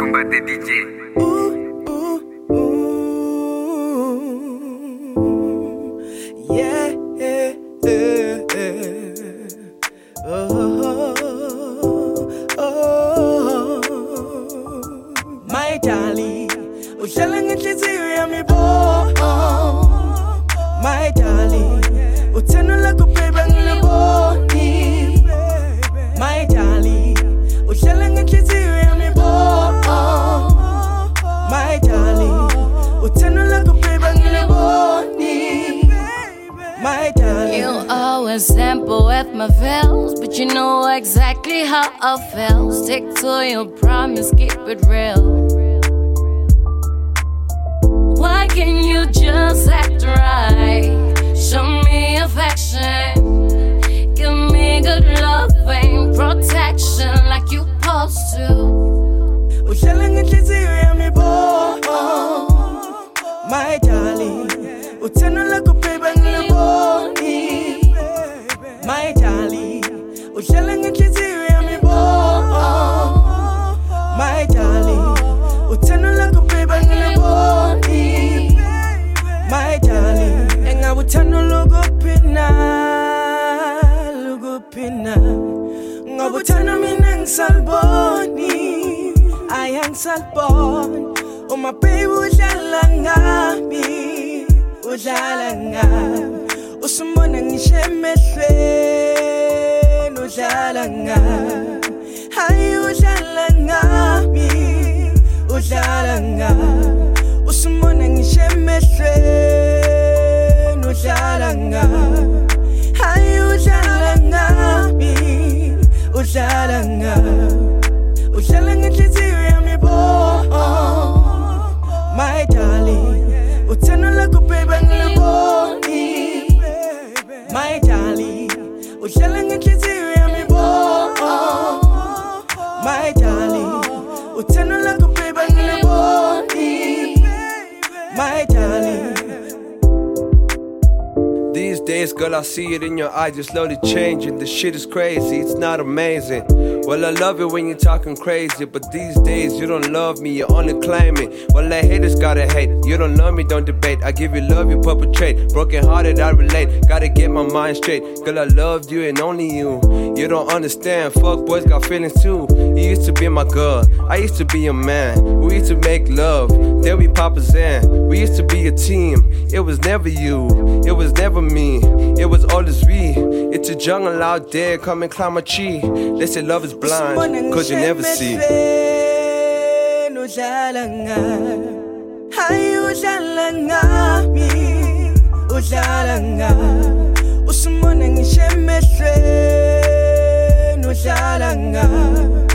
Combate DJ. Yeah. Oh, oh, My darling, uhlala ngenhliziyo yami bo. My darling, uthando lakho darling, uthando lakho baby angiliboni. My darling. You always sample with my veils, but you know exactly how I feel. Stick to your promise, keep it real. Why can't you just act right? Show me affection, give me good love and protection like you supposed to. uhlala ngenhliziyo my darling uthando lakho baby angiliboni my darling uhlala ngenhliziyo yami bo my darling uthando lakho baby angiliboni my darling engabe uthando lokuphina lokuphina ngoba uthando mina ngisaliboni ayangisaliboni uma baby udlala ngami udlala ngami. Usumbona ngisho emehlweni udlala ngami. Hayi udlala ngami udlala ngami. Usumbona ngisho emehlweni udlala ngami. Hayi udlala ngami udlala ngami. Uhlala ngenhliziyo yami bo my darling. Uthando lakho baby angiliboni my darling uhlala ngenhliziyo yami bo. My darling uthando lakho baby angiliboni my darling. These days, girl, I see it in your eyes, you're slowly changing. The shit is crazy, it's not amazing. Well, I love it when you're talking crazy, but these days you don't love me, you only claim it. Well, the haters gotta hate. You don't love me, don't debate. I give you love, you perpetrate. Broken hearted, I relate. Gotta get my mind straight. Girl, I loved you and only you. You don't understand, fuck boys got feelings too. You used to be my girl, I used to be your man. We used to make love, then we pop a Zan. We used to be a team, it was never you, it was never me, it a jungle out there, come and climb a tree. They say love is blind, cause you never see. udlala ngami hayi udlala ngami udlala ngami usimone ngisho emehlweni udlala ngami